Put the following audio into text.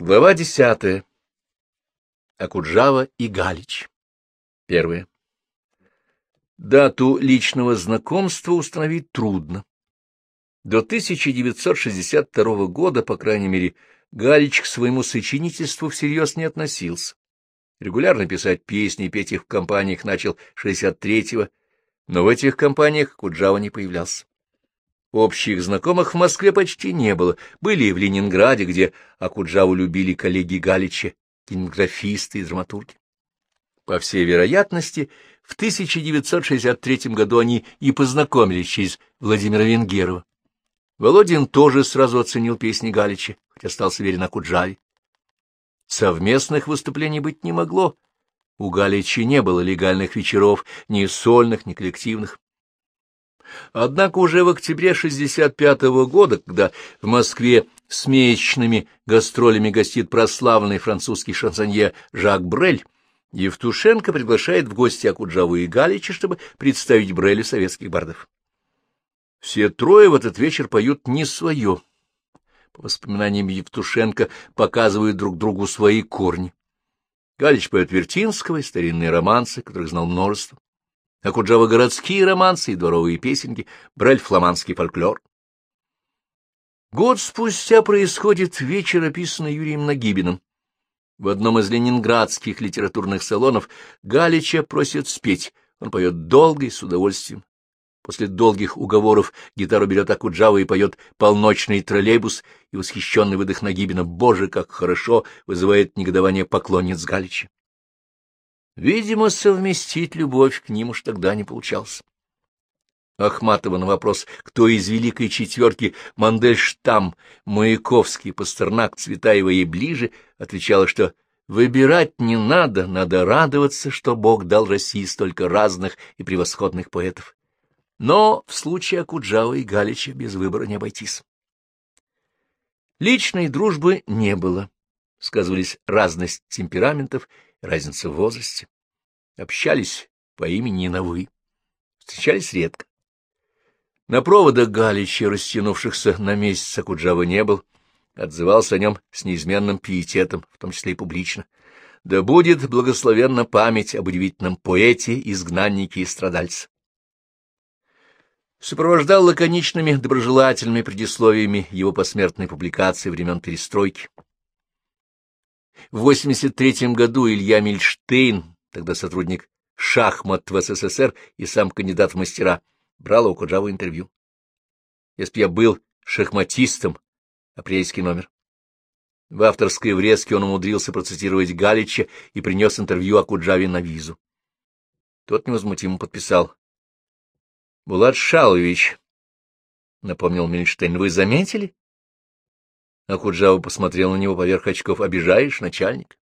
Глава десятая. Акуджава и Галич. Первое. Дату личного знакомства установить трудно. До 1962 года, по крайней мере, Галич к своему сочинительству всерьез не относился. Регулярно писать песни и петь их в компаниях начал 63-го, но в этих компаниях Куджава не появлялся. Общих знакомых в Москве почти не было, были и в Ленинграде, где Акуджаву любили коллеги Галича, кинематографисты и драматурги. По всей вероятности, в 1963 году они и познакомились через Владимира Венгерова. Володин тоже сразу оценил песни Галича, хотя остался верен Акуджаве. Совместных выступлений быть не могло. У Галича не было легальных вечеров, ни сольных, ни коллективных. Однако уже в октябре 65 -го года, когда в Москве с месячными гастролями гостит прославленный французский шансонье Жак Брель, Евтушенко приглашает в гости Акуджаву и Галича, чтобы представить Брелю советских бардов. Все трое в этот вечер поют не свое. По воспоминаниям Евтушенко показывают друг другу свои корни. Галич поет Вертинского и старинные романсы, которых знал множество. Акуджава — городские романсы и дворовые песенки, Брель — фламандский фольклор. Год спустя происходит вечер, описанный Юрием Нагибиным. В одном из ленинградских литературных салонов Галича просят спеть. Он поет долго и с удовольствием. После долгих уговоров гитару берет Акуджава и поет полночный троллейбус, и восхищенный выдох Нагибина «Боже, как хорошо!» вызывает негодование поклонниц Галича. Видимо, совместить любовь к ним уж тогда не получалось. Ахматова на вопрос, кто из великой четверки Мандельштам, Маяковский, Пастернак, Цветаева и ближе, отвечала, что выбирать не надо, надо радоваться, что Бог дал России столько разных и превосходных поэтов. Но в случае Акуджава и Галича без выбора не обойтись. Личной дружбы не было. Сказывались разность темпераментов разница в возрасте. Общались по имени на «вы». Встречались редко. На проводах Галича, растянувшихся на месяц, Акуджава не был, отзывался о нем с неизменным пиететом, в том числе и публично. Да будет благословенна память об удивительном поэте, изгнаннике и страдальце. Сопровождал лаконичными доброжелательными предисловиями его посмертной публикации времен перестройки. В 83 году Илья Мильштейн, тогда сотрудник шахмат в СССР и сам кандидат в мастера, брал у Куджавы интервью. Если бы я был шахматистом, апрельский номер. В авторской врезке он умудрился процитировать Галича и принес интервью о Куджаве на визу. Тот невозмутимо подписал. — Булат Шалович, — напомнил Мильштейн, — вы заметили? Акуджава посмотрел на него поверх очков. — Обижаешь, начальник?